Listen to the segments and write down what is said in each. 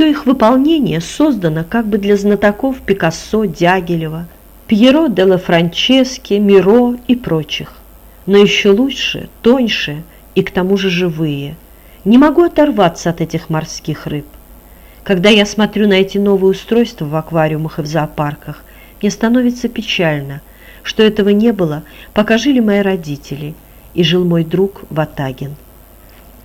все их выполнение создано как бы для знатоков Пикассо, Дягилева, Пьеро де ла Франчески, Миро и прочих. Но еще лучше, тоньше и к тому же живые. Не могу оторваться от этих морских рыб. Когда я смотрю на эти новые устройства в аквариумах и в зоопарках, мне становится печально, что этого не было, пока жили мои родители и жил мой друг Ватагин.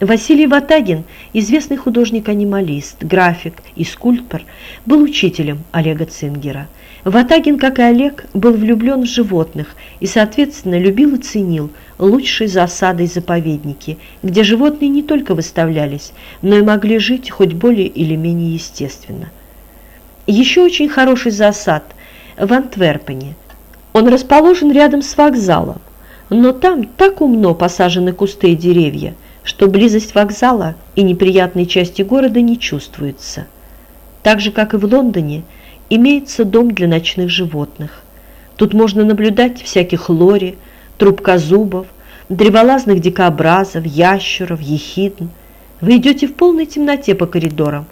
Василий Ватагин, известный художник-анималист, график и скульптор, был учителем Олега Цингера. Ватагин, как и Олег, был влюблен в животных и, соответственно, любил и ценил лучшие засады и заповедники, где животные не только выставлялись, но и могли жить хоть более или менее естественно. Еще очень хороший засад в Антверпене. Он расположен рядом с вокзалом, но там так умно посажены кусты и деревья – что близость вокзала и неприятной части города не чувствуется. Так же, как и в Лондоне, имеется дом для ночных животных. Тут можно наблюдать всяких лори, трубкозубов, древолазных дикобразов, ящеров, ехидн. Вы идете в полной темноте по коридорам,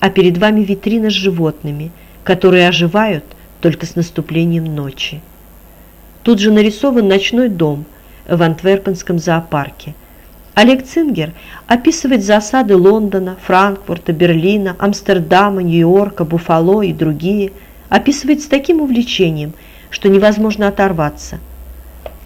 а перед вами витрина с животными, которые оживают только с наступлением ночи. Тут же нарисован ночной дом в Антверпенском зоопарке – Олег Цингер описывает засады Лондона, Франкфурта, Берлина, Амстердама, Нью-Йорка, Буфало и другие, описывает с таким увлечением, что невозможно оторваться.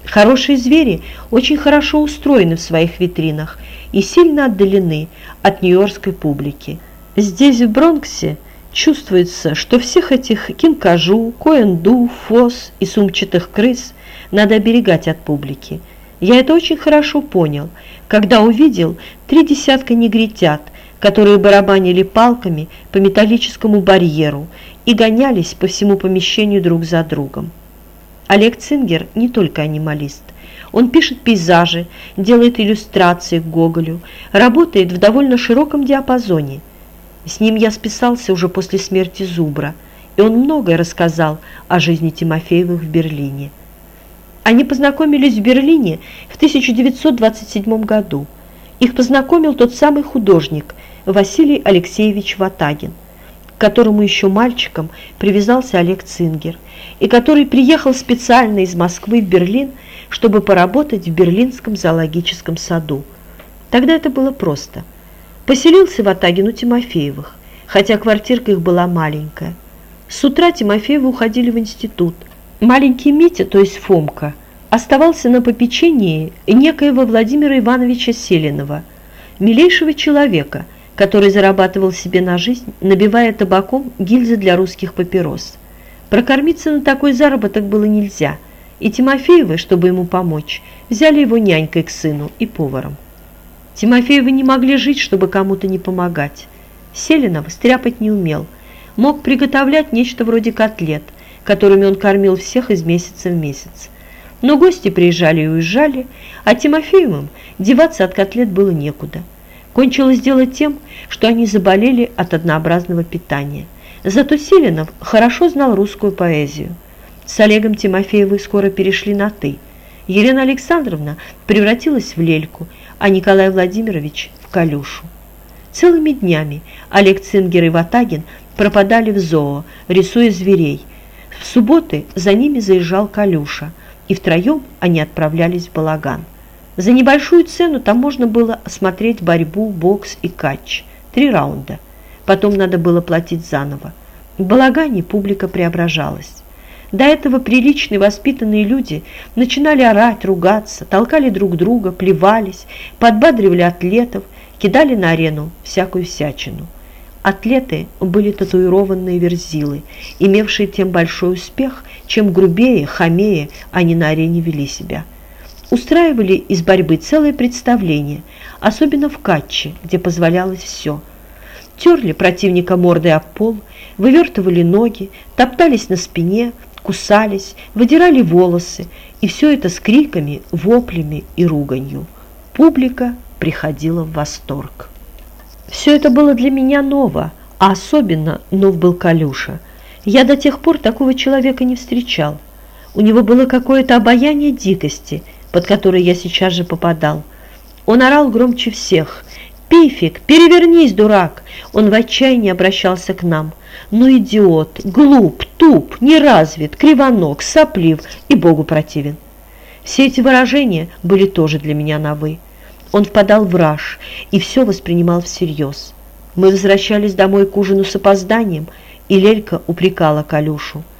Хорошие звери очень хорошо устроены в своих витринах и сильно отдалены от нью-йоркской публики. Здесь, в Бронксе, чувствуется, что всех этих кинкажу, коэнду, фос и сумчатых крыс надо оберегать от публики. Я это очень хорошо понял, когда увидел три десятка негритят, которые барабанили палками по металлическому барьеру и гонялись по всему помещению друг за другом. Олег Цингер не только анималист. Он пишет пейзажи, делает иллюстрации к Гоголю, работает в довольно широком диапазоне. С ним я списался уже после смерти Зубра, и он многое рассказал о жизни Тимофеевых в Берлине. Они познакомились в Берлине в 1927 году. Их познакомил тот самый художник Василий Алексеевич Ватагин, к которому еще мальчиком привязался Олег Цингер, и который приехал специально из Москвы в Берлин, чтобы поработать в Берлинском зоологическом саду. Тогда это было просто. Поселился Ватагин у Тимофеевых, хотя квартирка их была маленькая. С утра Тимофеевы уходили в институт – Маленький Митя, то есть Фомка, оставался на попечении некоего Владимира Ивановича Селинова, милейшего человека, который зарабатывал себе на жизнь, набивая табаком гильзы для русских папирос. Прокормиться на такой заработок было нельзя, и Тимофеевы, чтобы ему помочь, взяли его нянькой к сыну и поваром. Тимофеевы не могли жить, чтобы кому-то не помогать. Селинов стряпать не умел, мог приготовлять нечто вроде котлет – которыми он кормил всех из месяца в месяц. Но гости приезжали и уезжали, а Тимофеевым деваться от котлет было некуда. Кончилось дело тем, что они заболели от однообразного питания. Зато Селинов хорошо знал русскую поэзию. С Олегом Тимофеевы скоро перешли на «ты». Елена Александровна превратилась в лельку, а Николай Владимирович – в Калюшу. Целыми днями Олег Цингер и Ватагин пропадали в зоо, рисуя зверей, в субботы за ними заезжал Калюша, и втроем они отправлялись в балаган. За небольшую цену там можно было осмотреть борьбу, бокс и катч. Три раунда. Потом надо было платить заново. В балагане публика преображалась. До этого приличные воспитанные люди начинали орать, ругаться, толкали друг друга, плевались, подбадривали атлетов, кидали на арену всякую всячину. Атлеты были татуированные верзилы, имевшие тем большой успех, чем грубее, хамее они на арене вели себя. Устраивали из борьбы целое представление, особенно в катче, где позволялось все. Терли противника мордой об пол, вывертывали ноги, топтались на спине, кусались, выдирали волосы, и все это с криками, воплями и руганью. Публика приходила в восторг. Все это было для меня ново, а особенно нов был Калюша. Я до тех пор такого человека не встречал. У него было какое-то обаяние дикости, под которое я сейчас же попадал. Он орал громче всех, «Пифик, перевернись, дурак!» Он в отчаянии обращался к нам. «Ну, идиот, глуп, туп, неразвит, кривоног, соплив и Богу противен». Все эти выражения были тоже для меня новы. Он впадал в раж и все воспринимал всерьез. Мы возвращались домой к ужину с опозданием, и Лелька упрекала Калюшу –